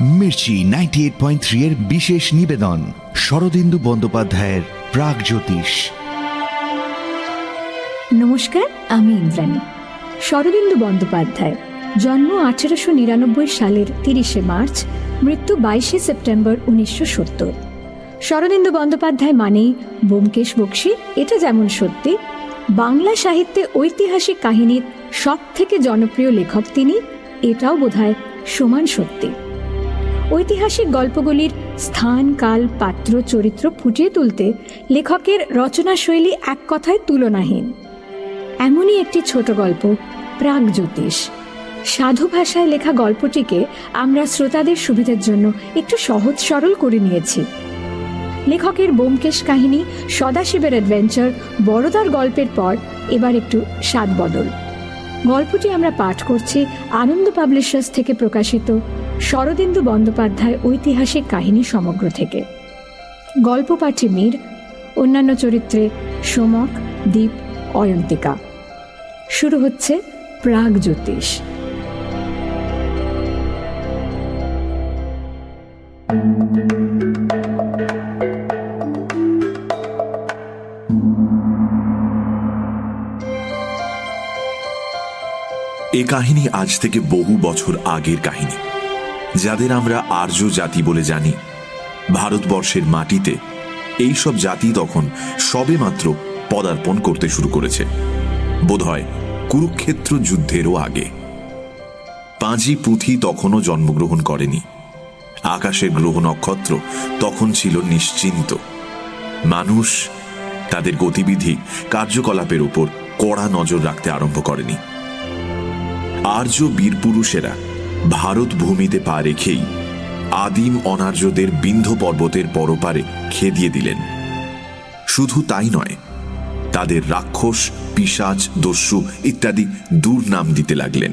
Mirchi ninety eight point three এর বিশেষ নিবেদন, শরদিন্দু বন্দ্যোপাধ্যায়ের প্রাগ জ্যোতিষ। নমস্কার, আমি ইন্দ্রাণী। শরদিন্দু বন্দ্যোপাধ্যায়, জন্ম আঠেরোশো নিরানব্বই সালের তিরিশে মার্চ, মৃত্যু বাইশে সেপ্টেম্বর উনিশশো সত্তর। শরদিন্দু বন্দ্যোপাধ্যায় মানেই বোমকেশ বক্সি, এটা যেমন সত্যি। বাংলা সাহিত্যে ঐতিহাসিক কাহিনীর সব থেকে জনপ্রিয় লেখক তিনি, এটাও বোধহয় সমান সত্যি। ঐতিহাসিক গল্পগুলির স্থান, কাল, পাত্র, চরিত্র ফুটিয়ে তুলতে লেখকের রচনাশৈলী এক কথায় তুলনাহীন। এমনই একটি ছোট গল্প, প্রাগ জ্যোতিষ। সাধু ভাষায় লেখা গল্পটিকে আমরা শ্রোতাদের সুবিধার জন্য একটু সহজ সরল করে নিয়েছি। লেখকের বোমকেশ কাহিনী, সদাশিবের অ্যাডভেঞ্চার, বড়দার গল্পের পর এবার একটু স্বাদ বদল। গল্পটি আমরা পাঠ করছি আনন্দ পাবলিশার্স থেকে প্রকাশিত শরদেন্দু বন্দ্যোপাধ্যায় ঐতিহাসিক কাহিনী সমগ্র থেকে। গল্প পাঠে মীর, অন্যান্য চরিত্রে সোমক দ্বীপ অয়ন্তিকা। শুরু হচ্ছে প্রাগ জ্যোতিষ কাহিনী আজ থেকে বহু বছর আগের কাহিনী। যাদের আমরা আর্য জাতি বলে জানি। ভারতবর্ষের মাটিতে এই সব জাতি তখন সবে মাত্র পদার্পণ করতে শুরু করেছে। বোধহয় কুরুক্ষেত্র যুদ্ধেরও আগে। পাঁজি পুঁথি তখনও জন্মগ্রহণ করেনি। আকাশের গ্রহ নক্ষত্র তখন ছিল নিশ্চিন্ত। মানুষ তাদের গতিবিধি কার্যকলাপের উপর কড়া নজর রাখতে আরম্ভ করেনি। আর্য বীরপুরুষেরা ভারত ভূমিতে পা রেখেই আদিম অনার্যদের বিন্ধ পর্বতের পরপারে খেদিয়ে দিলেন। শুধু তাই নয়, তাদের রাক্ষস পিসাচ দস্যু ইত্যাদি দুর্নাম দিতে লাগলেন।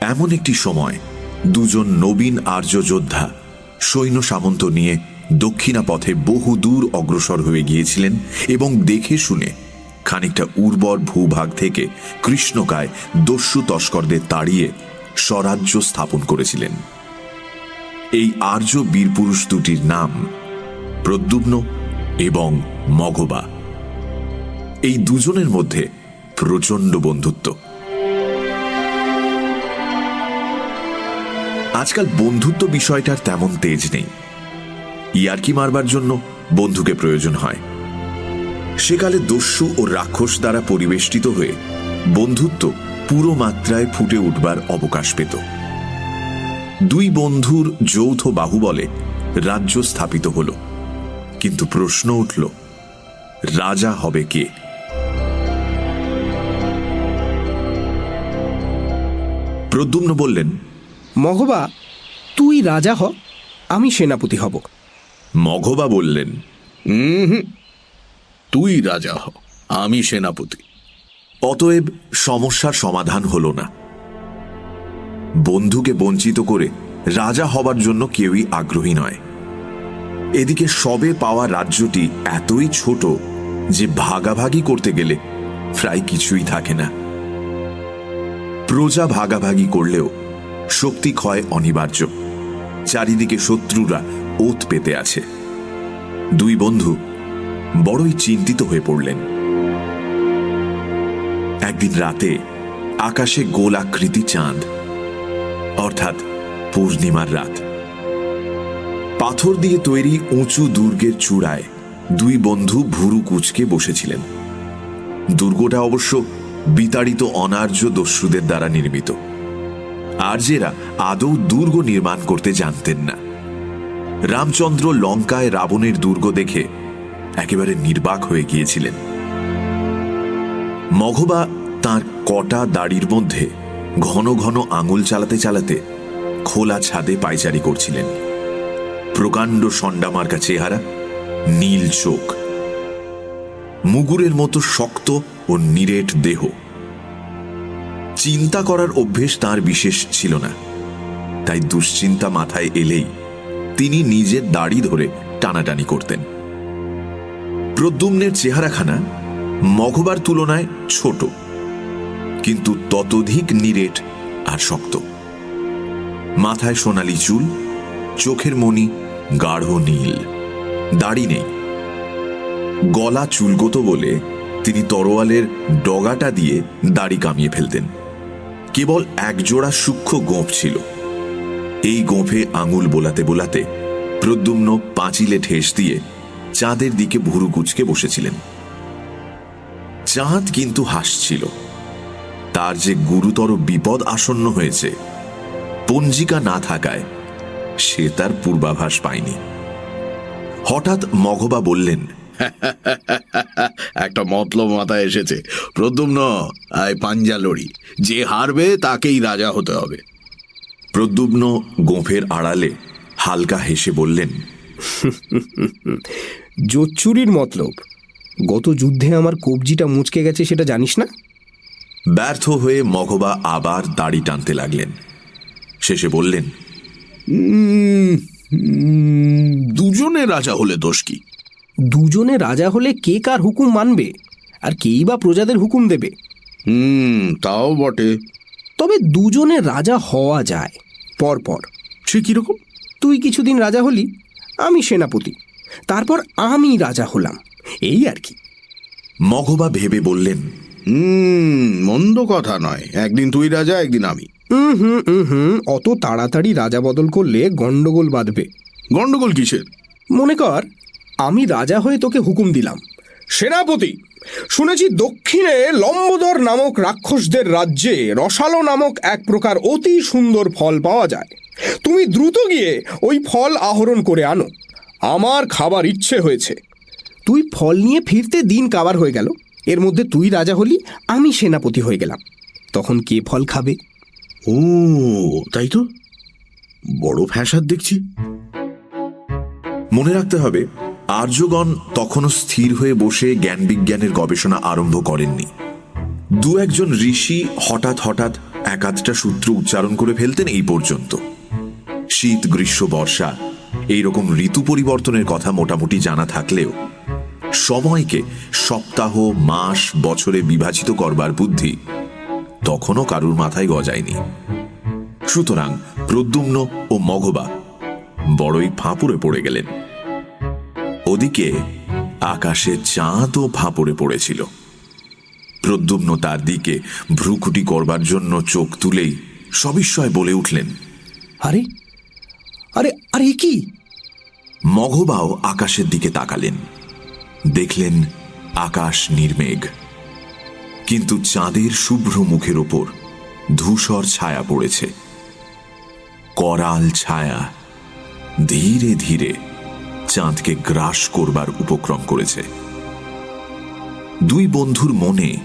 এমন একটি সময় দুজন নবীন আর্য যোদ্ধা সৈন্য সামন্ত নিয়ে দক্ষিণা পথে বহু দূর অগ্রসর হয়ে গিয়েছিলেন এবং দেখে শুনে খানিকটা উর্বর ভূভাগ থেকে কৃষ্ণকায় দস্যু তস্করদের তাড়িয়ে স্বরাজ্য স্থাপন করেছিলেন। এই আর্য বীরপুরুষ দুটির নাম প্রদ্যুম্ন এবং মঘবা এই দুজনের মধ্যে প্রচণ্ড বন্ধুত্ব। আজকাল বন্ধুত্ব বিষয়টার তেমন তেজ নেই। ইয়ার্কি মারবার জন্য বন্ধুকে প্রয়োজন হয়। সেকালে দস্যু ও রাক্ষস দ্বারা পরিবেষ্টিত হয়ে বন্ধুত্ব পুরো মাত্রায় ফুটে উঠবার অবকাশ পেত। দুই বন্ধুর যৌথ বাহুবলে রাজ্য স্থাপিত হল। কিন্তু প্রশ্ন উঠল রাজা হবে কে? প্রদ্যুম্ন বললেন মঘবা তুই রাজা হ আমি সেনাপতি হব। মঘবা বললেন তুই রাজা হ, আমি সেনাপতি। অতএব সমস্যার সমাধান হল না। বন্ধুকে বঞ্চিত করে রাজা হবার জন্য কেউই আগ্রহী নয়। এদিকে সবে পাওয়া রাজ্যটি এতই ছোট যে ভাগাভাগি করতে গেলে প্রায় কিছুই থাকে না। প্রজা ভাগাভাগি করলেও শক্তি ক্ষয় অনিবার্য। চারিদিকে শত্রুরা ওত পেতে আছে। দুই বন্ধু বড়ই চিন্তিত হয়ে পড়লেন। একদিন রাতে আকাশে গোল আকৃতি চাঁদ, অর্থাৎ পূর্ণিমার রাত। পাথর দিয়ে তৈরি উঁচু দুর্গের চূড়ায় দুই বন্ধু ভুরু কুচকে বসেছিলেন। দুর্গটা অবশ্য বিতাড়িত অনার্য দস্যুদের দ্বারা নির্মিত। আর্যেরা আদৌ দুর্গ নির্মাণ করতে জানতেন না। রামচন্দ্র লঙ্কায় রাবণের দুর্গ দেখে একেবারে নির্বাক হয়ে গিয়েছিলেন। মঘবা তার কটা দাড়ির মধ্যে ঘন ঘন আঙুল চালাতে চালাতে খোলা ছাদে পাইচারি করছিলেন। প্রকাণ্ড সন্ডামার্কা চেহারা, নীল চোখ, মুগুরের মতো শক্ত ও নিরেট দেহ। চিন্তা করার অভ্যেস তার বিশেষ ছিল না, তাই দুশ্চিন্তা মাথায় এলেই তিনি নিজের দাড়ি ধরে টানাটানি করতেন। প্রদ্যুম্নের চেহারাখানা মঘবার তুলনায় ছোট, কিন্তু ততোধিক নিরেট আর শক্ত। মাথায় সোনালি চুল, চোখের মণি গাঢ় নীল, দাড়ি নেই। গলা চুলগত বলে তিনি তরোয়ালের ডগাটা দিয়ে দাড়ি কামিয়ে ফেলতেন। কেবল একজোড়া সূক্ষ্ম গোঁফ ছিল। এই গোঁফে আঙুল বোলাতে বোলাতে প্রদ্যুম্ন পাঁচিলে ঠেস দিয়ে চাঁদের দিকে ভুরু কুচকে বসেছিলেন। চাঁদ কিন্তু হাসছিল। তার যে গুরুতর বিপদ আসন্ন হয়েছে পঞ্জিকা না থাকায় সে তার পূর্বাভাস পায়নি। হঠাৎ মঘবা বললেন একটা মতলব মাথায় এসেছে। প্রদ্যুম্ন আয় পাঞ্জা লড়ি। যে হারবে তাকেই রাজা হতে হবে। প্রদ্যুম্ন গোঁফের আড়ালে হালকা হেসে বললেন জোচ্চুরির মতলব। গত যুদ্ধে আমার কবজিটা মুচকে গেছে সেটা জানিস না? ব্যর্থ হয়ে মঘবা আবার দাড়ি টানতে লাগলেন। শেষে বললেন দুজনে রাজা হলে দোষ কি? দুজনে রাজা হলে কে কার হুকুম মানবে? আর কেই বা প্রজাদের হুকুম দেবে? হুম তাও বটে। তবে দুজনে রাজা হওয়া যায় পর পর সে কীরকম? তুই কিছুদিন রাজা হলি আমি সেনাপতি। তারপর আমি রাজা হলাম। এই আর কি। মঘবা ভেবে বললেন হুম মন্দ কথা নয়। একদিন তুই রাজা একদিন আমি। হুম হুম হুম হুম অত তাড়াতাড়ি রাজা বদল করলে গন্ডগোল বাঁধবে। গন্ডগোল কিসের? মনে কর আমি রাজা হয়ে তোকে হুকুম দিলাম। সেনাপতি শুনেছি দক্ষিণে লম্বদর নামক রাক্ষসদের রাজ্যে রসালো নামক এক প্রকার অতি সুন্দর ফল পাওয়া যায়। তুমি দ্রুত গিয়ে ওই ফল আহরণ করে আনো। আমার খাবার ইচ্ছে হয়েছে। তুই ফল নিয়ে ফিরতে দিন কাবার হয়ে গেল। এর মধ্যে তুই রাজা হলি আমি সেনাপতি হয়ে গেলাম। তখন কে ফল খাবে? ও তাই তো। বড় ফ্যাসাদ দেখছি। মনে রাখতে হবে আর্যগণ তখনও স্থির হয়ে বসে জ্ঞান বিজ্ঞানের গবেষণা আরম্ভ করেননি। দু একজন ঋষি হঠাৎ হঠাৎ একাধটা সূত্র উচ্চারণ করে ফেলতেন এই পর্যন্ত। শীত গ্রীষ্ম বর্ষা এইরকম ঋতু পরিবর্তনের কথা মোটামুটি জানা থাকলেও সময়কে সপ্তাহ, মাস, বছরে বিভাজিত করবার বুদ্ধি তখনও কারুর মাথায় গজায়নি। সুতরাং প্রদ্যুম্ন ও মঘবা বড়ই ফাঁপুরে পড়ে গেলেন। ওদিকে আকাশে চাঁদও ফাঁপড়ে পড়েছিল। প্রদ্যুম্ন তার দিকে ভ্রুকুটি করবার জন্য চোখ তুলেই সবিস্ময় বলে উঠলেন, আরে আরে আরে কি? মঘবাও আকাশের দিকে তাকালেন। দেখলেন আকাশ নির্মেঘ। কিন্তু চাঁদের শুভ্র মুখের ওপর ধূসর ছায়া পড়েছে। করাল ছায়া ধীরে ধীরে চাঁদকে গ্রাস করবার উপক্রম করেছে। দুই বন্ধুর মনে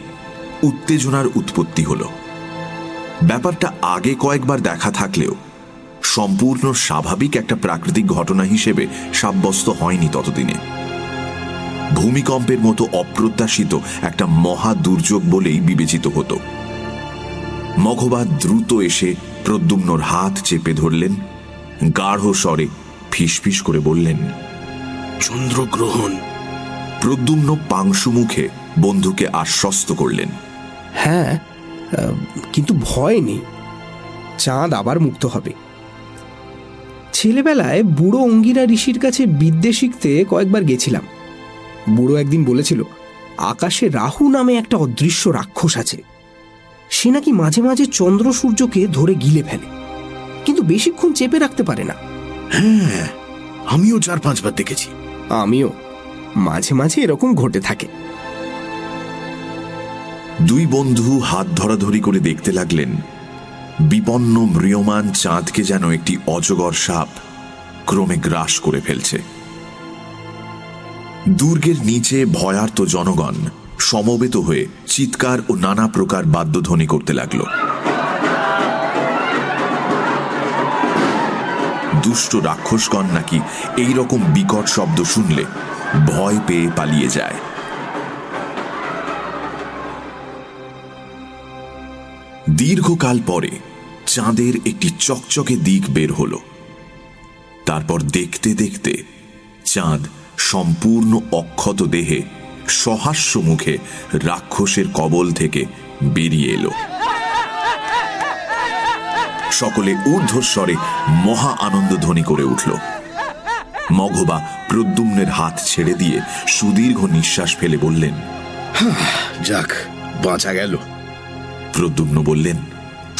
উত্তেজনার উৎপত্তি হল। ব্যাপারটা আগে কয়েকবার দেখা থাকলেও সম্পূর্ণ স্বাভাবিক একটা প্রাকৃতিক ঘটনা হিসেবে সাব্যস্ত হয়নি ততদিনে। ভূমিকম্পের মতো অপ্রত্যাশিত একটা মহা দুর্যোগ বলেই বিবেচিত হতো। মঘবা দ্রুত এসে প্রদ্যুম্নর হাত চেপে ধরলেন গাঢ় স্বরে ফিসফিস করে বললেন চন্দ্রগ্রহণ। প্রদ্যুম্ন পাংশু মুখে বন্ধুকে আশ্বস্ত করলেন হ্যাঁ কিন্তু ভয় নেই। চাঁদ আবার মুক্ত হবে। ছেলেবেলায় বুড়ো অঙ্গিরা ঋষির কাছে বিদ্যে শিখতে কয়েকবার গেছিলাম। বুড়ো একদিন বলেছিল আকাশে রাহু নামে একটা অদৃশ্য রাক্ষস আছে। সে নাকি মাঝে মাঝে চন্দ্র সূর্যকে ধরে গিলে ফেলে। কিন্তু বেশিক্ষণ চেপে রাখতে পারে না। হ্যাঁ আমিও চার পাঁচবার দেখেছি। আমিও। মাঝে মাঝে এরকম ঘটে থাকে। দুই বন্ধু হাত ধরাধরি করে দেখতে লাগলেন বিপন্ন ম্রিয়মান চাঁদকে যেন একটি অজগর সাপ ক্রমে গ্রাস করে ফেলছে। দুর্গের নিচে ভয়ার্ত জনগণ সমবেত হয়ে চিৎকার ও নানা প্রকার বাদ্যধ্বনি করতে লাগল। দুষ্ট রাক্ষসগণ নাকি এই রকম বিকট শব্দ শুনলে ভয় পেয়ে পালিয়ে যায়। দীর্ঘকাল পরে চাঁদের একটি চকচকে দিক বের হল। তারপর দেখতে দেখতে চাঁদ সম্পূর্ণ অক্ষত দেহে সহাস্য মুখে রাক্ষসের কবল থেকে বেরিয়ে এলো। সকলে ঊর্ধ্বস্বরে মহা আনন্দ ধ্বনি করে উঠল। মঘবা প্রদ্যুম্নের হাত ছেড়ে দিয়ে সুদীর্ঘ নিঃশ্বাস ফেলে বললেন যাক বাঁচা গেল। প্রদ্যুম্ন বললেন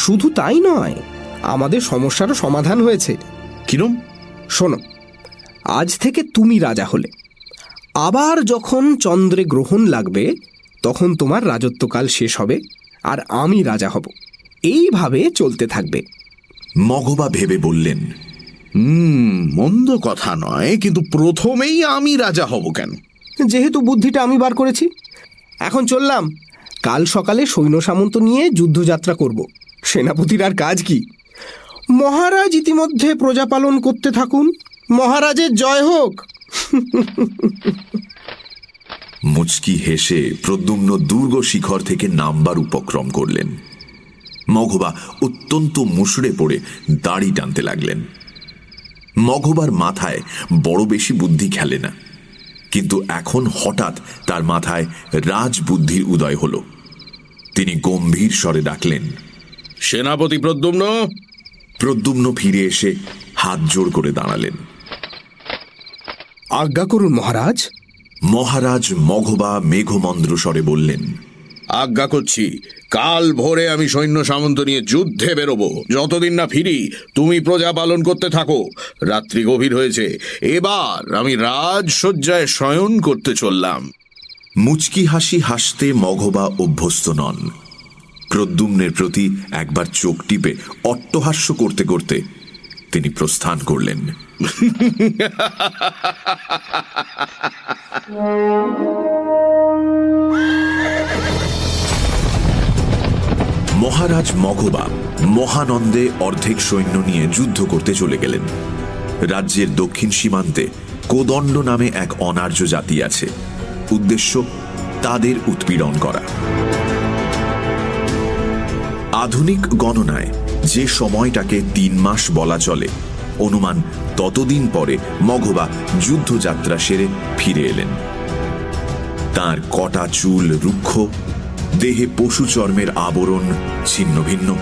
শুধু তাই নয় আমাদের সমস্যারও সমাধান হয়েছে। কিরম? শোনো আজ থেকে তুমি রাজা হলে। আবার যখন চন্দ্রে গ্রহণ লাগবে তখন তোমার রাজত্বকাল শেষ হবে আর আমি রাজা হব। এইভাবে চলতে থাকবে। মগবা ভেবে বললেন হুম মন্দ কথা নয় কিন্তু প্রথমেই আমি রাজা হব কেন? যেহেতু বুদ্ধিটা আমি বার করেছি। এখন চললাম কাল সকালে সৈন্য সামন্ত নিয়ে যুদ্ধযাত্রা করব। সেনাপতির আর কাজ কি? মহারাজ ইতিমধ্যে প্রজা পালন করতে থাকুন। মহারাজের জয় হোক। মুচকি হেসে প্রদ্যুম্ন দুর্গ শিখর থেকে নামবার উপক্রম করলেন। মঘবা অত্যন্ত মুষড়ে পড়ে দাড়ি টানতে লাগলেন। মঘবার মাথায় বড় বেশি বুদ্ধি খেলে না। কিন্তু এখন হঠাৎ তার মাথায় রাজবুদ্ধির উদয় হল। তিনি গম্ভীর স্বরে ডাকলেন সেনাপতি প্রদ্যুম্ন? প্রদ্যুম্ন ফিরে এসে হাত জোড় করে দাঁড়ালেন। আজ্ঞা করুন মহারাজ। মহারাজ মঘবা মেঘমন্দ্র স্বরে বললেন আজ্ঞা করছি কাল ভোরে আমি সৈন্য সামন্ত নিয়ে যুদ্ধে বেরোবো। যতদিন না ফিরি তুমি প্রজা পালন করতে থাকো। রাত্রি গভীর হয়েছে এবার আমি রাজসজ্জায় শয়ন করতে চললাম। মুচকি হাসি হাসতে মঘবা অভ্যস্ত নন। প্রদ্যুম্নের প্রতি একবার চোখ টিপে অট্টহাস্য করতে করতে তিনি প্রস্থান করলেন। মহারাজ মঘবা মহানন্দে অর্ধেক সৈন্য নিয়ে যুদ্ধ করতে চলে গেলেন। রাজ্যের দক্ষিণ সীমান্তে কোদণ্ড নামে এক অনার্য জাতি আছে। উদ্দেশ্য, তাদের উৎপীড়ন করা। আধুনিক গণনায় যে সময়টাকে তিন মাস বলা চলে, অনুমান ততদিন পরে মঘবা যুদ্ধযাত্রা সেরে ফিরে এলেন। তার কটা চুল রুক্ষ, দেহে পশু চর্মের আবরণ ছিন্ন ভিন্ন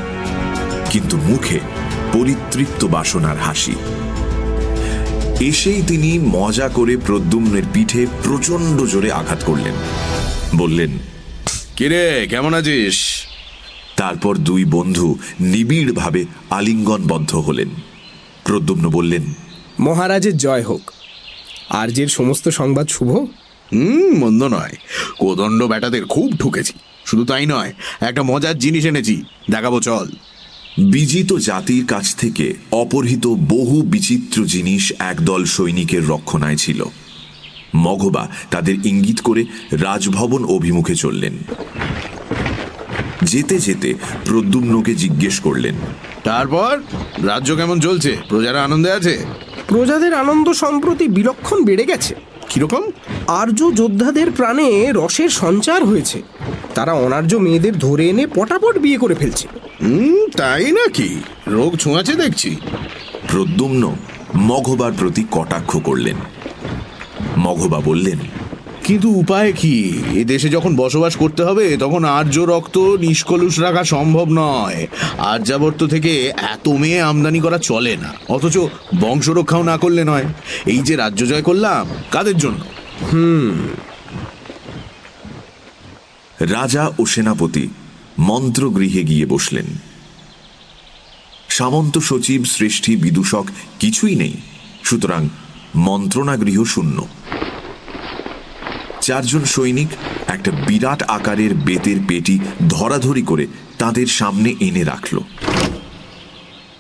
কিন্তু মুখে পরিতৃপ্ত বাসনার হাসি। এসেই তিনি মজা করে প্রদ্যুম্নের পিঠে প্রচণ্ড জোরে আঘাত করলেন। বললেন, কিরে, কেমন আছিস? তারপর দুই বন্ধু নিবিড়ভাবে আলিঙ্গনবদ্ধ হলেন। প্রদ্যুম্ন বললেন মহারাজের জয় হোক। আর্যের সমস্ত সংবাদ শুভ? হুম মন্দ নয়। কোদণ্ড বেটাদের খুব ঠুকেছি। শুধু তাই নয় একটা মজার জিনিস এনেছি। দেখাবো চল। বিজিত জাতির কাছ থেকে অপহৃত বহু বিচিত্র জিনিস একদল সৈনিকের রক্ষণায় ছিল। মঘবা তাদের ইঙ্গিত করে রাজভবন অভিমুখে চললেন। যেতে যেতে প্রদ্যুম্নকে জিজ্ঞেস করলেন। তারপর? রাজ্য কেমন চলছে? প্রজারা আনন্দে আছে? প্রজাদের আনন্দ সম্প্রতি বিলক্ষণ বেড়ে গেছে। কীরকম? আর্য যোদ্ধাদের প্রাণে রসের সঞ্চার হয়েছে। তারা অনার্য মেয়েদের ধরে এনে পটাপট বিয়ে করে ফেলছে। হুম তাই নাকি? রোগ ছোঁয়াছে দেখছি। প্রদ্যুম্ন মঘবার প্রতি কটাক্ষ করলেন। মঘবা বললেন কিন্তু উপায় কি? এ দেশে যখন বসবাস করতে হবে, তখন আর্য রক্ত, নিষ্কলুষ রাখা সম্ভব নয়। আর্যাবর্ত থেকে এত মেয়ে আমদানি করা চলে না। অথচ বংশ রক্ষাও না করলে নয়। এই যে রাজ্য জয় করলাম, কাদের জন্য? হুম। রাজা ও সেনাপতি মন্ত্রগৃহে গিয়ে বসলেন। সামন্ত সচিব শ্রেষ্ঠী বিদূষক কিছুই নেই। সুতরাং মন্ত্রণাগৃহ শূন্য। চারজন সৈনিক একটা বিরাট আকারের বেতের পেটি ধরাধরি করে তাদের সামনে এনে রাখল।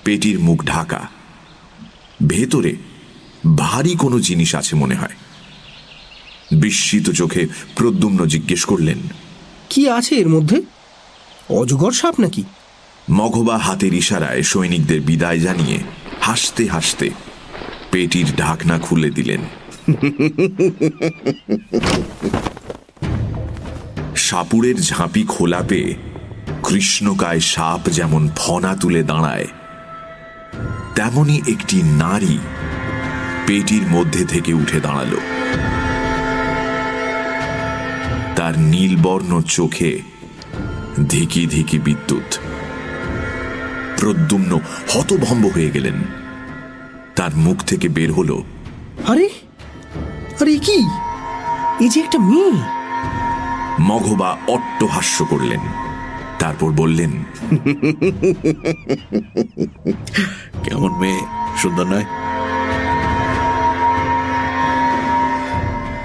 পেটির মুখ ঢাকা। ভেতরে ভারী কোনো জিনিস আছে মনে হয়। বিস্মিত চোখে প্রদ্যুম্ন জিজ্ঞেস করলেন কি আছে এর মধ্যে? অজগর সাপ নাকি? মঘবা হাতের ইশারায় সৈনিকদের বিদায় জানিয়ে হাসতে হাসতে পেটির ঢাকনা খুলে দিলেন। সাপুড়ের ঝাঁপি খোলা পেয়ে কৃষ্ণকায় সাপ যেমন ফনা তুলে দাঁড়ায়, তেমনি একটি নারী পেটির মধ্যে থেকে উঠে দাঁড়াল। তার নীলবর্ণ চোখে ধিকি ধিকি বিদ্যুৎ। প্রদ্যুম্ন হতভম্ব হয়ে গেলেন। তার মুখ থেকে বের হলো, আরে! আরে এ কি? এই যে একটা মেয়ে। মঘবা অট্টহাস্য করলেন। তারপর বললেন, কেমন মেয়ে? সুন্দর নয়?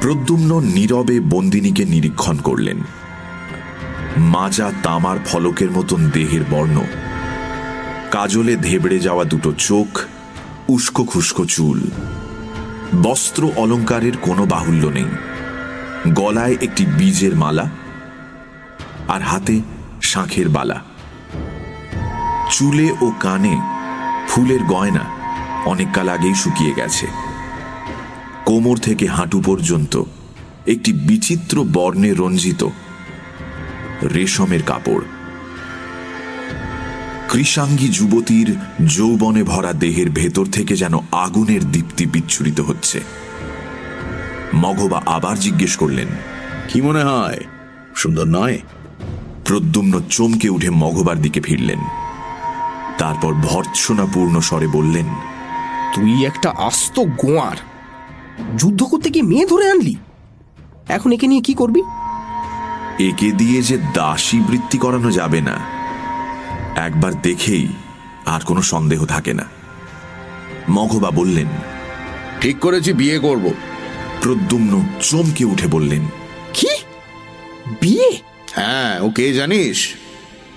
প্রদ্যুম্ন নীরবে বন্দিনীকে নিরীক্ষণ করলেন। মাজা তামার ফলকের মতন দেহের বর্ণ। কাজলে ধেবড়ে যাওয়া দুটো চোখ, উস্কো খুস্কো চুল। বস্ত্র অলঙ্কারের কোনো বাহুল্য নেই। গলায় একটি বীজের মালা আর হাতে শাঁখের বালা। চুলে ও কানে ফুলের গয়না অনেককাল আগেই শুকিয়ে গেছে। কোমর থেকে হাঁটু পর্যন্ত একটি বিচিত্র বর্ণে রঞ্জিত রেশমের কাপড়। কৃষাঙ্গী যুবতীর যৌবনে ভরা দেহের ভেতর থেকে যেন আগুনের দীপ্তি বিচ্ছুরিত হচ্ছে। মঘবা আবার জিজ্ঞেস করলেন কি মনে হয়? সুন্দর নয়? প্রদ্যুম্ন চমকে উঠে মঘবার দিকে ফিরলেন। তারপর ভর্ৎসনাপূর্ণ স্বরে বললেন তুই একটা আস্ত গোয়ার। যুদ্ধ করতে গিয়ে মেয়ে ধরে আনলি। এখন একে নিয়ে কি করবি? একে দিয়ে যে দাসী বৃত্তি করানো যাবে না। একবার দেখেই আর কোনো সন্দেহ থাকে না। মঘবা বললেন ঠিক করেছি বিয়ে করব। প্রদ্যুম্ন চমকে উঠে বললেন কি? বিয়ে? হ্যাঁ ও কে জানিস?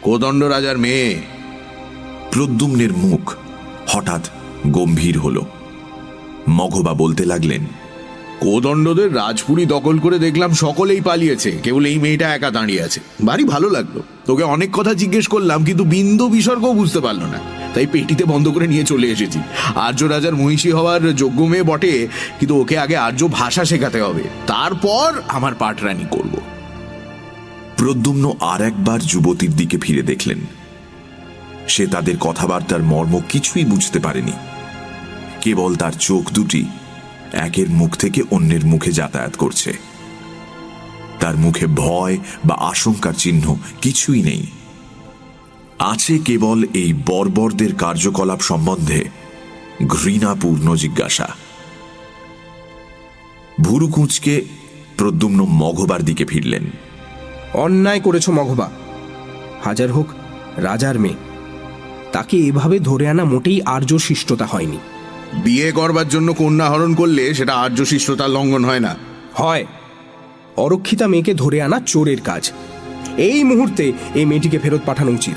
কোদণ্ড রাজার মেয়ে। প্রদ্যুম্নের মুখ হঠাৎ গম্ভীর হল। মঘবা বলতে লাগলেন কোদণ্ডদের রাজপুরি দখল করে দেখলাম সকলেই পালিয়েছে। কেবল এই মেয়েটা একা দাঁড়িয়ে আছে। ভারী ভালো লাগল। তোকে অনেক কথা জিজ্ঞেস করলাম, কিন্তু বিন্দু বিসর্গও বুঝতে পারল না। তাই পেটিতে বন্ধ করে নিয়ে চলে এসেছি। আর্য রাজার মহিষী হওয়ার যোগ্য মেয়ে বটে, কিন্তু ওকে আগে আর্য ভাষা শেখাতে হবে। তারপর আমার পাটরানি করব। প্রদ্যুম্ন আর একবার যুবতীর দিকে ফিরে দেখলেন। সে তাদের কথাবার্তার মর্ম কিছুই বুঝতে পারেনি। কেবল তার চোখ দুটি একের মুখ থেকে অন্যের মুখে যাতায়াত করছে। তার মুখে ভয় বা আশঙ্কার চিহ্ন কিছুই নেই। আছে কেবল এই বর্বরদের কার্যকলাপ সম্বন্ধে ঘৃণাপূর্ণ জিজ্ঞাসা। ভুরুকুঁচকে প্রদ্যুম্ন মঘবার দিকে ফিরলেন। অন্যায় করেছ মঘবা হাজার হোক রাজার মেয়ে, তাকে এভাবে ধরে আনা মোটেই আর্য শিষ্টতা হয়নি। বিয়ে করবার জন্য কন্যা হরণ করলে সেটা আর্য শিষ্টতার লঙ্ঘন হয় না। হয়। অরক্ষিতা মেয়েকে ধরে আনা চোরের কাজ। এই মুহূর্তে এই মেয়েটিকে ফেরত পাঠানো উচিত।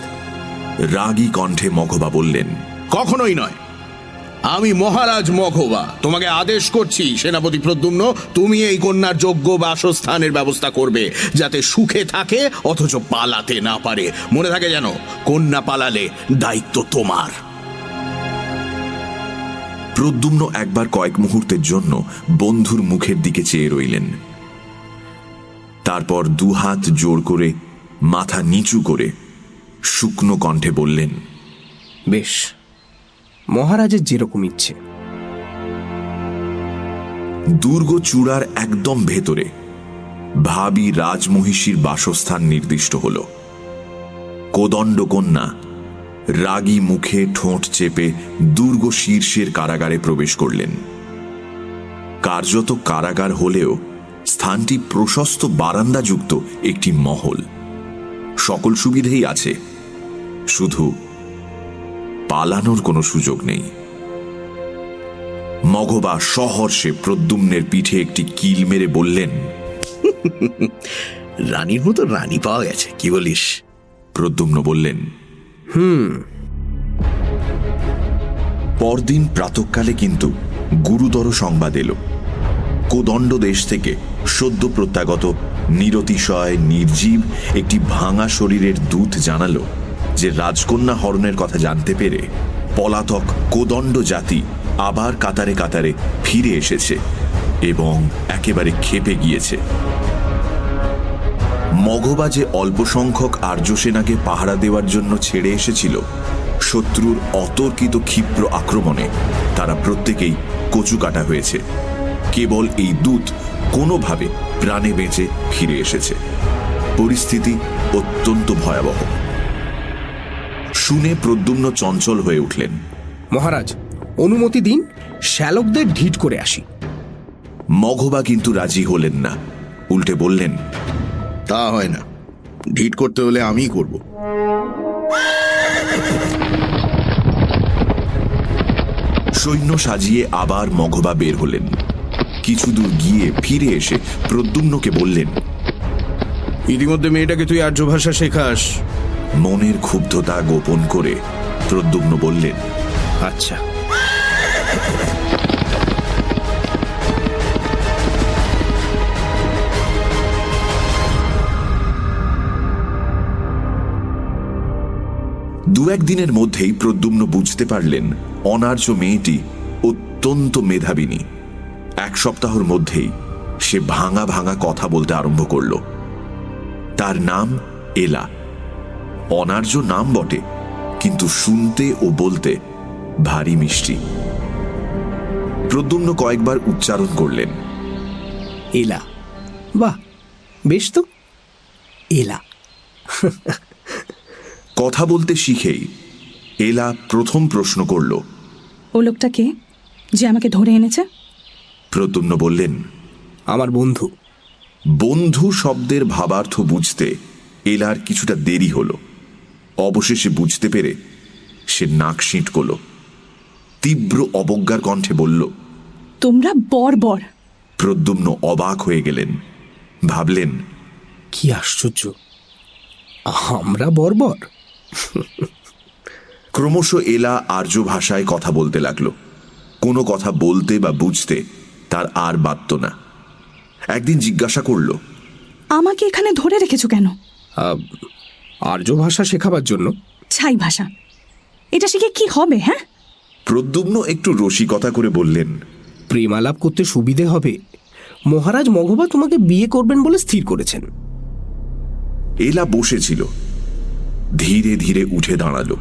রাগী কণ্ঠে মঘবা বললেন কখনোই নয়। আমি মহারাজ মঘবা তোমাকে আদেশ করছি সেনাপতি প্রদ্যুম্ন তুমি এই কন্যার যোগ্য বাসস্থানের ব্যবস্থা করবে যাতে সুখে থাকে অথচ পালাতে না পারে। মনে থাকে যেন কন্যা পালালে দায়িত্ব তোমার। প্রদ্যুম্ন একবার কয়েক মুহূর্তের জন্য বন্ধুর মুখের দিকে চেয়ে রইলেন। তারপর দুহাত জোর করে মাথা নিচু করে শুকনো কণ্ঠে বললেন বেশ মহারাজের যেরকম ইচ্ছে। দুর্গ চূড়ার একদম ভেতরে ভাবি রাজমহিষীর বাসস্থান নির্দিষ্ট হল। কোদণ্ড কন্যা রাগী মুখে ঠোঁট চেপে দুর্গ শীর্ষের কারাগারে প্রবেশ করলেন। কার্যত কারাগার হলেও স্থানটি প্রশস্ত বারান্দাযুক্ত একটি মহল। সকল সুবিধেই আছে। শুধু পালানোর কোনো সুযোগ নেই। মঘবা সহর্ষে প্রদ্যুম্নের পিঠে একটি কিল মেরে বললেন রানীর মতো রানী পাওয়া গেছে কি বলিস? প্রদ্যুম্ন বললেন পরদিন প্রাতকালে কিন্তু গুরুতর সংবাদ এলো। কোদণ্ড দেশ থেকে সদ্য প্রত্যাগত নিরতিশয়, নির্জীব একটি ভাঙা শরীরের দূত জানালো যে রাজকন্যা হরণের কথা জানতে পেরে পলাতক কোদণ্ড জাতি আবার কাতারে কাতারে ফিরে এসেছে এবং একেবারে খেপে গিয়েছে। মগবা যে অল্প সংখ্যক আর্য সেনাকে পাহারা দেওয়ার জন্য ছেড়ে এসেছিল শত্রুর অতর্কিত ক্ষিপ্র আক্রমণে। তারা প্রত্যেকেই কচু কাটা হয়েছে। কেবল এই দূত কোনোভাবে প্রাণে বেঁচে ফিরে এসেছে। পরিস্থিতি অত্যন্ত ভয়াবহ। শুনে প্রদ্যুম্ন চঞ্চল হয়ে উঠলেন। মহারাজ অনুমতি দিন শ্যালকদের ঢিট করে আসি। মঘবা কিন্তু রাজি হলেন না। উল্টে বললেন তা হয় না। ঢিট করতে হলে আমিই করব। সৈন্য সাজিয়ে আবার মঘবা বের হলেন। কিছু দূর গিয়ে ফিরে এসে প্রদ্যুম্নকে বললেন ইতিমধ্যে মেয়েটাকে তুই আর্য ভাষা শেখাস। মনের ক্ষুব্ধতা গোপন করে প্রদ্যুম্ন বললেন আচ্ছা। দু একদিনের মধ্যেই প্রদ্যুম্ন বুঝতে পারলেন অনার্য মেয়েটি অত্যন্ত মেধাবিনী। এক সপ্তাহর মধ্যেই সে ভাঙা ভাঙা কথা বলতে আরম্ভ করল। তার নাম এলা। অনার্য নাম বটে, কিন্তু শুনতে ও বলতে ভারী মিষ্টি। প্রদ্যুম্ন কয়েকবার উচ্চারণ করলেন। এলা। বাহ, বেশ তো। এলা। কথা বলতে শিখেই এলা প্রথম প্রশ্ন করল ও লোকটা কে যে আমাকে ধরে এনেছে? প্রদ্যুম্ন বললেন আমার বন্ধু। বন্ধু শব্দের ভাবার্থ বুঝতে এলার কিছুটা দেরি হল। অবশেষে বুঝতে পেরে সে নাক সিঁট করল তীব্র অবজ্ঞার কণ্ঠে বলল তোমরা বর বর। প্রদ্যুম্ন অবাক হয়ে গেলেন ভাবলেন কি আশ্চর্য। আমরা বর্বর ক্রমশ এলা আর্য ভাষায় কথা বলতে লাগল। কোনো কথা বলতে বা বুঝতে তার আর বাধ্য না। একদিন জিজ্ঞাসা করল আমাকে এখানে ধরে রেখেছো কেন? আর্য ভাষা শেখাবার জন্য। ছাই ভাষা। এটা শিখে কি হবে হ্যাঁ? প্রদ্যুম্ন একটু রসিকতা করে বললেন প্রেমালাপ করতে সুবিধে হবে। মহারাজ মঘবা তোমাকে বিয়ে করবেন বলে স্থির করেছেন। এলা বসেছিল। ধীরে ধীরে উঠে দাঁড়াল।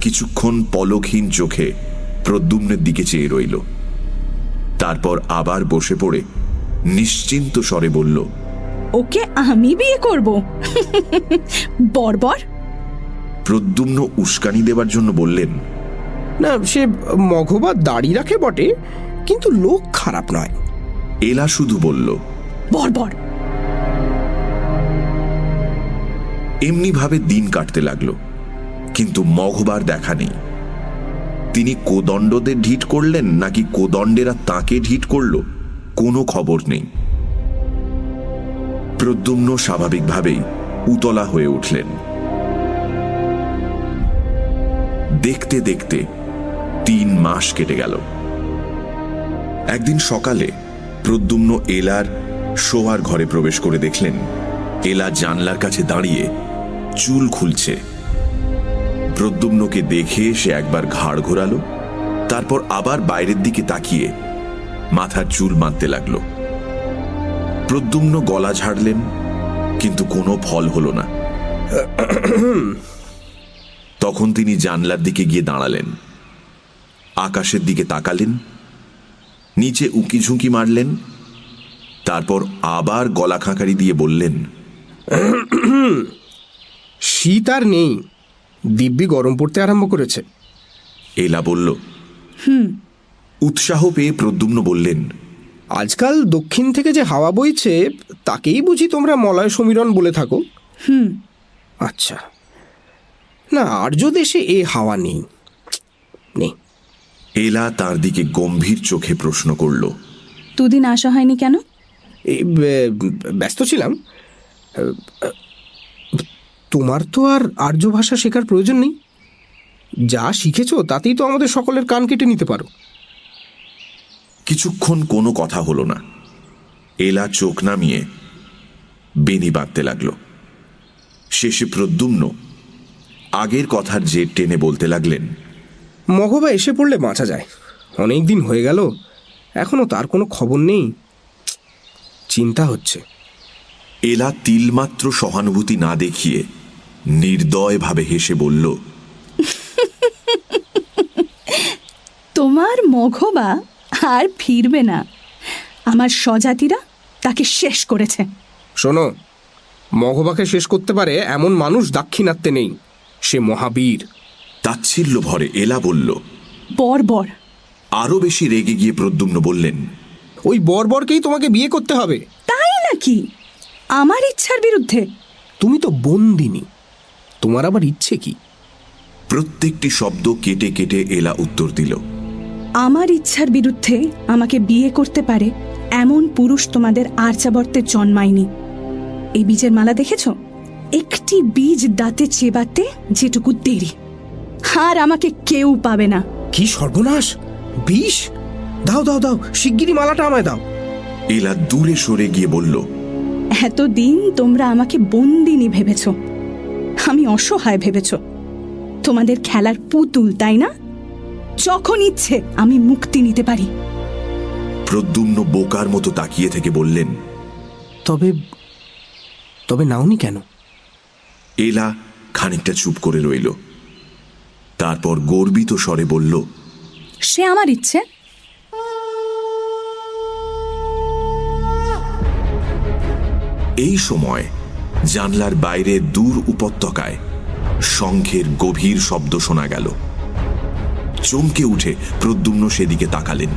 কিছুক্ষণ পলকহীন চোখে প্রদ্যুম্নের দিকে চেয়ে রইল। তারপর আবার বসে পড়ে নিশ্চিন্ত স্বরে বলল ওকে আমি বিয়ে করব। বর বর প্রদ্যুম্ন উস্কানি দেবার জন্য বললেন না সে মঘবা দাড়ি রাখে বটে কিন্তু লোক খারাপ নয়। এলা শুধু বলল বর বর এমনি ভাবে দিন কাটতে লাগল, কিন্তু মঘবার দেখা নেই। তিনি কোদণ্ডদের ঢিট করলেন নাকি কোদণ্ডেরা তাকে ঢিট করল, কোনো খবর নেই। প্রদ্যুম্ন স্বাভাবিকভাবেই উতলা হয়ে উঠলেন। দেখতে দেখতে তিন মাস কেটে গেল। একদিন সকালে প্রদ্যুম্ন এলার শোয়ার ঘরে প্রবেশ করে দেখলেন, এলা জানলার কাছে দাঁড়িয়ে চুল খুলছে। প্রদ্যুম্নকে দেখে সে একবার ঘাড় ঘোরালো, তারপর আবার বাইরের দিকে তাকিয়ে মাথার চুল মানতে লাগল। প্রদ্যুম্ন গলা ঝাড়লেন, কিন্তু কোনো ফল হলো না। তখন তিনি জানলার দিকে গিয়ে দাঁড়ালেন। আকাশের দিকে তাকালেন, নিচে উকি ঝুঁকি মারলেন, তারপর আবার গলা খাঁকারি দিয়ে বললেন শীত আর নেই। দিব্যি গরম পড়তে আরম্ভ করেছে। এলা বলল হুম। উৎসাহ পেয়ে প্রদ্যুম্ন বললেন আজকাল দক্ষিণ থেকে যে হাওয়া বইছে তাকেই বুঝি তোমরা মলয় সমীরণ বলে থাকো। হুম। আচ্ছা। না আর্য দেশে এ হাওয়া নেই? নেই। এলা তার দিকে গম্ভীর চোখে প্রশ্ন করল দুদিন আসা হয়নি কেন? ব্যস্ত ছিলাম। তোমার তো আর আর্য ভাষা শেখার প্রয়োজন নেই। যা শিখেছো তাতেই তো আমাদের সকলের কান কেটে নিতে পারো। কিছুক্ষণ কোনো কথা হলো না। এলা চোখ নামিয়ে বেনি বাঁধতে লাগল। শেষে প্রদ্যুম্ন আগের কথার জের টেনে বলতে লাগলেন মঘবা এসে পড়লে বাঁচা যায়। অনেক দিন হয়ে গেল এখনও তার কোনো খবর নেই। চিন্তা হচ্ছে। এলা তিলমাত্র সহানুভূতি না দেখিয়ে নির্দয়ভাবে হেসে বলল তোমার মঘবা আর ফিরবে না। আমার স্বজাতিরা তাকে শেষ করেছে। শোনো মঘবাকে শেষ করতে পারে এমন মানুষ দাক্ষিণাত্যে নেই। সে মহাবীর। তাচ্ছিল্য ভরে এলা বলল বর বর আরও বেশি রেগে গিয়ে প্রদ্যুম্ন বললেন ওই বর্বরকেই তোমাকে বিয়ে করতে হবে। তাই নাকি? আমার ইচ্ছার বিরুদ্ধে। তুমি তো বন্দিনী। তোমার আবার ইচ্ছে কি? প্রত্যেকটি শব্দ কেটে কেটে এলা উত্তর দিল। আমার ইচ্ছার বিরুদ্ধে আমাকে বিয়ে করতে পারে এমন পুরুষ তোমাদের আর্যাবর্তে জন্মায়নি। এই বীজের মালা দেখেছ? একটি বীজ দাঁতে চেবাতে যেটুকু দেরি। আর আমাকে কেউ পাবে না। কি সর্বনাশ? বিষ? দাও দাও দাও শিগগিরই মালাটা আমায় দাও। এলা দূরে সরে গিয়ে বলল এতদিন তোমরা আমাকে বন্দিনী ভেবেছ। আমি অসহায় ভেবেছ। তোমাদের খেলার পুতুল তাই না? যখন ইচ্ছে আমি মুক্তি নিতে পারি। প্রদ্যুম্ন বোকার মতো তাকিয়ে থেকে বললেন তবে তবে নাওনি কেন? এলা খানিকটা চুপ করে রইল। তারপর গর্বিত স্বরে বলল সে আমার ইচ্ছে। এই সময় জানলার বাইরে দূর উপত্যকায় শঙ্খের গভীর শব্দ শোনা গেল। চমকে উঠে প্রদ্যুম্ন সেদিকে তাকালেন।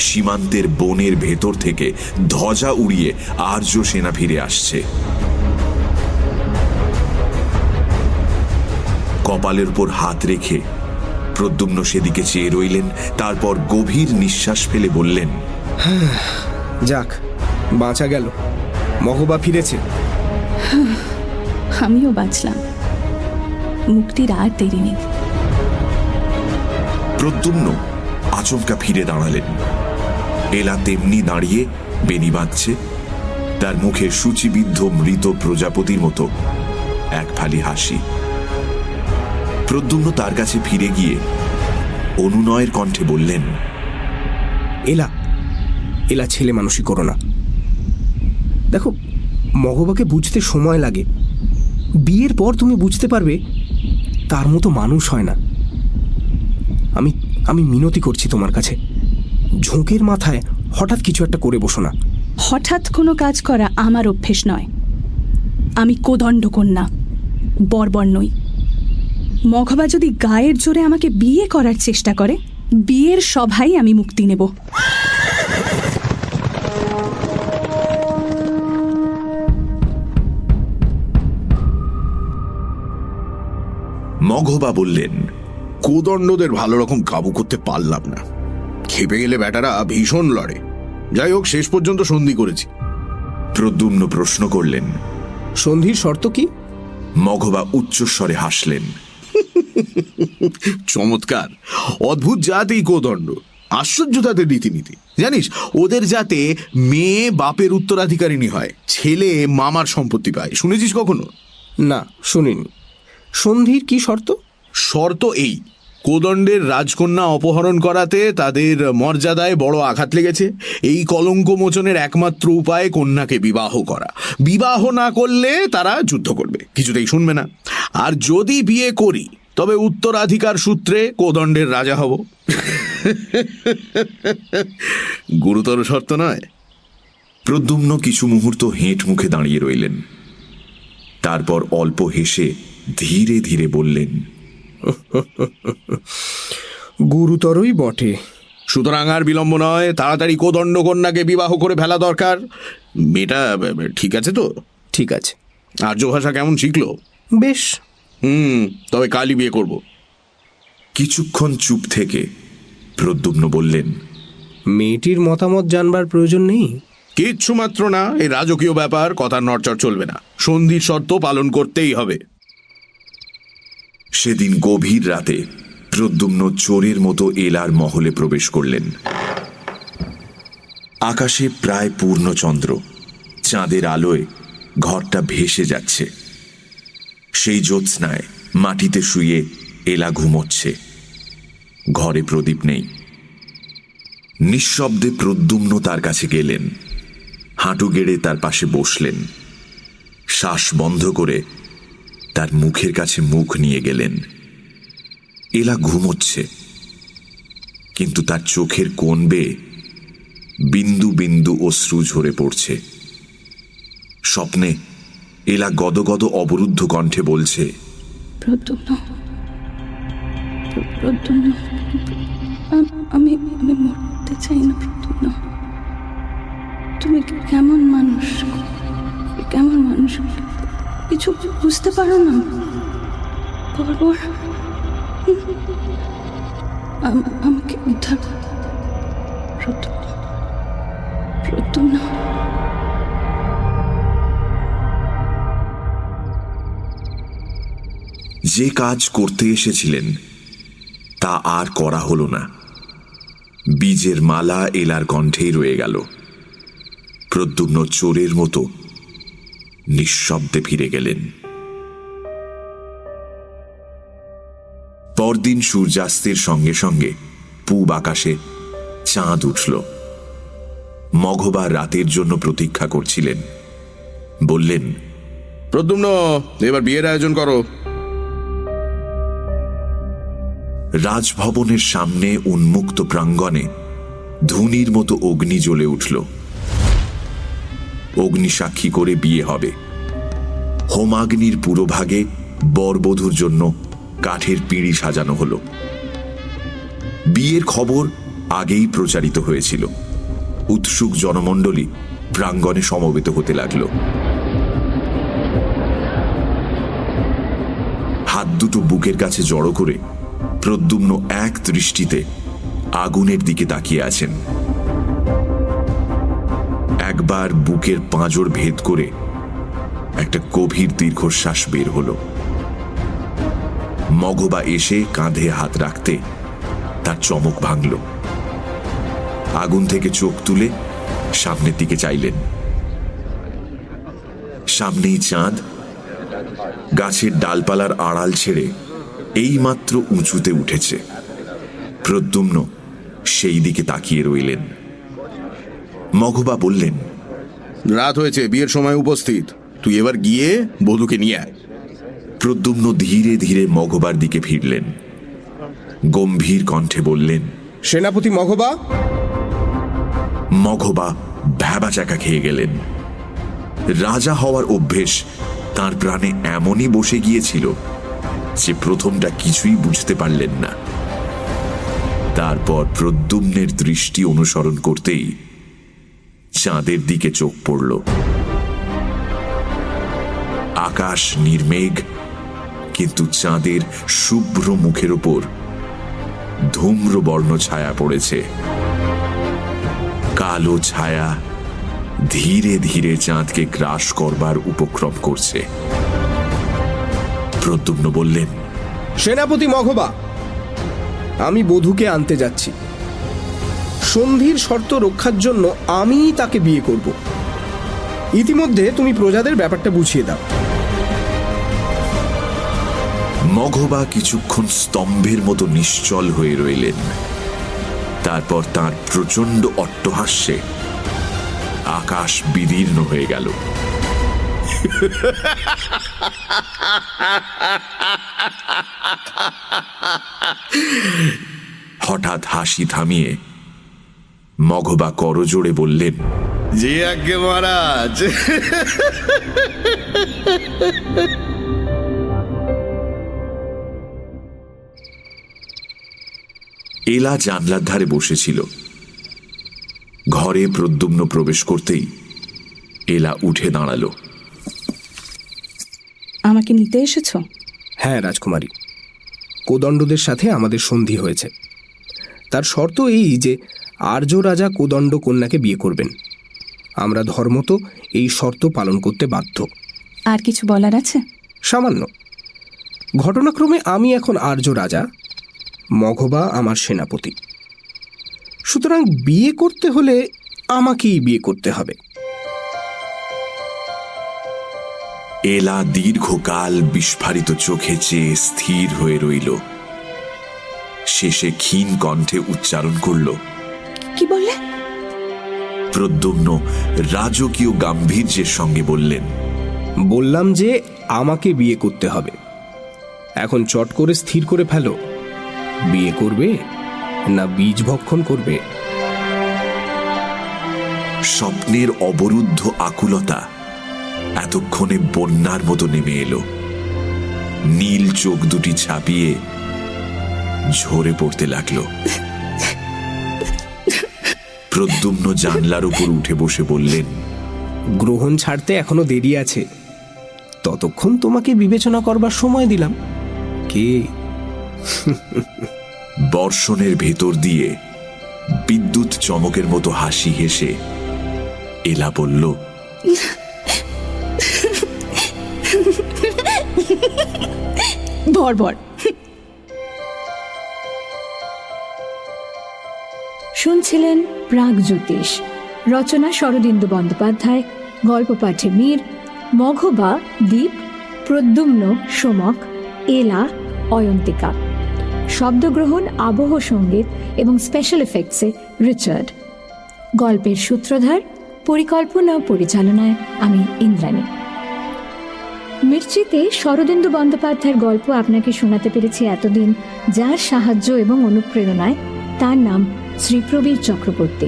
সীমান্তের বনের ভেতর থেকে ধ্বজা উড়িয়ে আর্য সেনা ফিরে আসছে। কপালের উপর হাত রেখে প্রদ্যুম্ন সেদিকে চেয়ে রইলেন, তারপর গভীর নিঃশ্বাস ফেলে বললেন যাক, বাঁচা গেল। মহবা ফিরেছে। আমিও বাঁচলাম। মুক্তির আর দেরি নেই। প্রদ্যুম্ন আচমকা ফিরে দাঁড়ালেন। এলা তেমনি দাঁড়িয়ে বেনি বাঁধছে। তার মুখে সূচিবিদ্ধ মৃত প্রজাপতির মতো এক ফালি হাসি। প্রদ্যুম্ন তার কাছে ফিরে গিয়ে অনুনয়ের কণ্ঠে বললেন এলা এলা ছেলে মানুষই করো না। দেখো মগবাকে বুঝতে সময় লাগে। বিয়ের পর তুমি বুঝতে পারবে, তার মতো মানুষ হয় না। আমি আমি মিনতি করছি তোমার কাছে। ঝোঁকের মাথায় হঠাৎ কিছু একটা করে বসো না। হঠাৎ কোনো কাজ করা আমার অভ্যেস নয়। আমি কোদণ্ড কন্যা, বর্বর নই। মঘবা যদি গায়ের জোরে আমাকে বিয়ে করার চেষ্টা করে, বিয়ের সভাই আমি মুক্তি নেব। মঘবা বললেন কোদণ্ডদের ভালো রকম কাবু করতে পারলাম না। খেপে গেলে ব্যাটারা ভীষণ লড়ে। যাই হোক শেষ পর্যন্ত সন্ধি করেছি। প্রদ্যুম্ন প্রশ্ন করলেন সন্ধির শর্ত কি? মঘবা উচ্চস্বরে হাসলেন চমৎকার। অদ্ভুত জাত এই কোদণ্ড। আশ্চর্য তাদের রীতিনীতি। জানিস ওদের যাতে মেয়ে বাপের উত্তরাধিকারিণী হয় ছেলে মামার সম্পত্তি পায়। শুনেছিস কখনো? না শুনিনি। সন্ধির কি শর্ত? শর্ত এই, কোদণ্ডের রাজকন্যা অপহরণ করাতে তাদের মর্যাদায় বড় আঘাত লেগেছে। এই কলঙ্ক মোচনের একমাত্র উপায় কন্যাকে বিবাহ করা। বিবাহ না করলে তারা যুদ্ধ করবে, কিছুতেই শুনবে না। আর যদি বিয়ে করি, তবে উত্তরাধিকার সূত্রে কোদণ্ডের রাজা হব। গুরুতর শর্ত নয়। প্রদ্যুম্ন কিছু মুহূর্ত হেঁট মুখে দাঁড়িয়ে রইলেন। তারপর অল্প হেসে ধীরে ধীরে বললেন গুরুতরই বটে। সুতরাং আর বিলম্ব নয় তাড়াতাড়ি কোদণ্ড কন্যাকে বিবাহ করে ফেলা দরকার। মেয়েটা ঠিক আছে তো? ঠিক আছে। আর্য ভাষা কেমন শিখলো? বেশ। হুম তবে কালই বিয়ে করব। কিছুক্ষণ চুপ থেকে প্রদ্যুম্ন বললেন মেয়েটির মতামত জানবার প্রয়োজন নেই? কিচ্ছু মাত্র না এই রাজকীয় ব্যাপার কথার নড়চড় চলবে না। সন্ধির শর্ত পালন করতেই হবে। সেদিন গভীর রাতে প্রদ্যুম্ন চোরের মতো এলার মহলে প্রবেশ করলেন। আকাশে প্রায় পূর্ণচন্দ্র চাঁদের আলোয় ঘরটা ভেসে যাচ্ছে। সেই জ্যোৎস্নায় মাটিতে শুয়ে এলা ঘুমোচ্ছে। ঘরে প্রদীপ নেই। নিঃশব্দে প্রদ্যুম্ন তার কাছে গেলেন। হাঁটু গেড়ে তার পাশে বসলেন। শ্বাস বন্ধ করে তার মুখের কাছে মুখ নিয়ে গেলেন। এলা ঘুমোচ্ছে, কিন্তু তার চোখের কোন বেয়ে বিন্দু বিন্দু অশ্রু ঝরে পড়ছে। স্বপ্নে এলা গদগদ অবরুদ্ধ কণ্ঠে বলছে আমি চাই না তুমি কেমন মানুষ? কেমন মানুষ? কিছু বুঝতে পারো না। আমাকে উদ্ধার যে কাজ করতে এসেছিলেন, তা আর করা হলো না। বীজের মালা এলার কণ্ঠেই রয়ে গেল। প্রদ্যুম্ন চোরের মতো নিঃশব্দে ফিরে গেলেন। পরদিন সূর্যাস্তের সঙ্গে সঙ্গে পূব আকাশে চাঁদ উঠল। মঘবা রাতের জন্য প্রতীক্ষা করছিলেন। বললেন প্রদ্যুম্ন এবার বিয়ের আয়োজন করো। রাজভবনের সামনে উন্মুক্ত প্রাঙ্গণে ধুনির মতো অগ্নি জ্বলে উঠল। অগ্নি সাক্ষী করে বিয়ে হবে। হোমাগ্নির পুরোভাগে বরবধূর জন্য কাঠের পিঁড়ি সাজানো হলো। বিয়ের খবর আগেই প্রচারিত হয়েছিল। উৎসুক জনমণ্ডলী প্রাঙ্গণে সমবেত হতে লাগল। হাত দুটো বুকের কাছে জড়ো করে প্রদ্যুম্ন এক দৃষ্টিতে আগুনের দিকে তাকিয়ে আছেন। একবার বুকের পাঁজর ভেদ করে একটা গভীর দীর্ঘশ্বাস বের হলো। মগবা এসে কাঁধে হাত রাখতে তার চমক ভাঙল। আগুন থেকে চোখ তুলে সামনের দিকে চাইলেন। সামনেই চাঁদ, গাছের ডালপালার আড়াল ছেড়ে এই মাত্র উঁচুতে উঠেছে। প্রদ্যুম্ন সেই দিকে তাকিয়ে রইলেন। মঘবা বললেন রাত হয়েছে বিয়ের সময় উপস্থিত। তুই এবার গিয়ে বধূকে নিয়ে আয়। প্রদ্যুম্ন ধীরে ধীরে মঘবার দিকে ফিরলেন। গম্ভীর কণ্ঠে বললেন সেনাপতি মঘবা মঘবা ভ্যাবা চাকা খেয়ে গেলেন। রাজা হওয়ার অভ্যেস তার প্রাণে এমনই বসে গিয়েছিল যে প্রথমটা কিছুই বুঝতে পারলেন না। তারপর প্রদ্যুম্নের দৃষ্টি অনুসরণ করতেই চাঁদের দিকে চোখ পড়ল। আকাশ নির্মেঘ, কিন্তু চাঁদের শুভ্র মুখের ওপর ধূম্র বর্ণ ছায়া পড়েছে। কালো ছায়া ধীরে ধীরে চাঁদকে গ্রাস করবার উপক্রম করছে। প্রদ্যুম্ন বললেন, সেনাপতি মঘবা আমি বধূকে আনতে যাচ্ছি। সন্ধির শর্ত রক্ষার জন্য আমিই তাকে বিয়ে করব। ইতিমধ্যে তুমি প্রজাদের ব্যাপারটা বুঝিয়ে দাও। মঘবা কিছুক্ষণ স্তম্ভের মতো নিশ্চল হয়ে রইলেন। তারপর তার প্রচণ্ড অট্টহাস্যে আকাশ বিদীর্ণ হয়ে গেল। হঠাৎ হাসি থামিয়ে মঘবা করজোড়ে বললেন যে আজ্ঞে মহারাজ। এলা জানলার ধারে বসেছিল। ঘরে প্রদ্যুম্ন প্রবেশ করতেই এলা উঠে দাঁড়াল। আমাকে নিতে এসেছ? হ্যাঁ রাজকুমারী। কোদণ্ডদের সাথে আমাদের সন্ধি হয়েছে। তার শর্ত এই যে আর্য রাজা কোদণ্ড কন্যাকে বিয়ে করবেন। আমরা ধর্মত এই শর্ত পালন করতে বাধ্য। আর কিছু বলার আছে? সামান্য। ঘটনাক্রমে আমি এখন আর্য রাজা মঘবা আমার সেনাপতি। সুতরাং বিয়ে করতে হলে আমাকেই বিয়ে করতে হবে। এলা দীর্ঘকাল বিস্ফারিত চোখে চেয়ে স্থির হয়ে রইল। শেষে ক্ষীণ কণ্ঠে উচ্চারণ করল কি বললে? প্রদ্যুম্ন রাজকীয় গাম্ভীর্যের সঙ্গে বললেন বললাম যে আমাকে বিয়ে করতে হবে। এখন চট করে স্থির করে ফেলো। বিয়ে করবে না বীজ ভক্ষণ করবে? স্বপ্নের অবরুদ্ধ আকুলতা এতক্ষণে বন্যার মতো নেমে এলো। নীল চোখ দুটি ছাপিয়ে ঝরে পড়তে লাগল। প্রদ্যুম্ন জানলার উপর উঠে বসে বললেন গ্রহণ ছাড়তে এখনও দেরি আছে। ততক্ষণ তোমাকে বিবেচনা করবার সময় দিলাম। কে? বর্ষণের ভেতর দিয়ে বিদ্যুৎ চমকের মতো হাসি হেসে এলা বলল ভর ভর শুনছিলেন প্রাগ জ্যোতিষ। রচনা শরদিন্দু বন্দ্যোপাধ্যায় গল্প পাঠে মীর, মঘবা দ্বীপ প্রদ্যুম্ন, সোমক, এলা, অয়ন্তিকা। শব্দগ্রহণ, আবহ সংগীত এবং স্পেশাল এফেক্টসে রিচার্ড। গল্পের সূত্রধার, পরিকল্পনা পরিচালনায় আমি ইন্দ্রাণী। মির্চিতে শরদিন্দু বন্দ্যোপাধ্যায়ের গল্প আপনাকে শোনাতে পেরেছি এতদিন, যার সাহায্য এবং অনুপ্রেরণায় তার নাম শ্রীপ্রবীর চক্রবর্তী।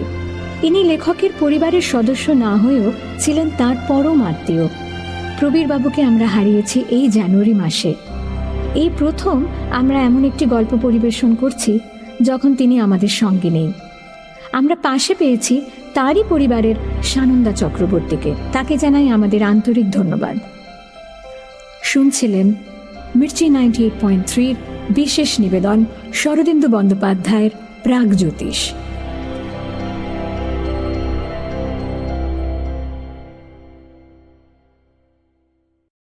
ইনি লেখকের পরিবারের সদস্য না হয়েও ছিলেন তার পরম আত্মীয়। প্রবীর বাবুকে আমরা হারিয়েছি এই জানুয়ারি মাসে। এই প্রথম আমরা এমন একটি গল্প পরিবেশন করছি যখন তিনি আমাদের সঙ্গে নেই। আমরা পাশে পেয়েছি তারই পরিবারের সানন্দা চক্রবর্তীকে। তাকে জানাই আমাদের আন্তরিক ধন্যবাদ। শুনছিলেন মির্চি নাইনটি এইট পয়েন্ট থ্রির বিশেষ নিবেদন শরদিন্দু বন্দ্যোপাধ্যায়ের প্রাগ জ্যোতিষ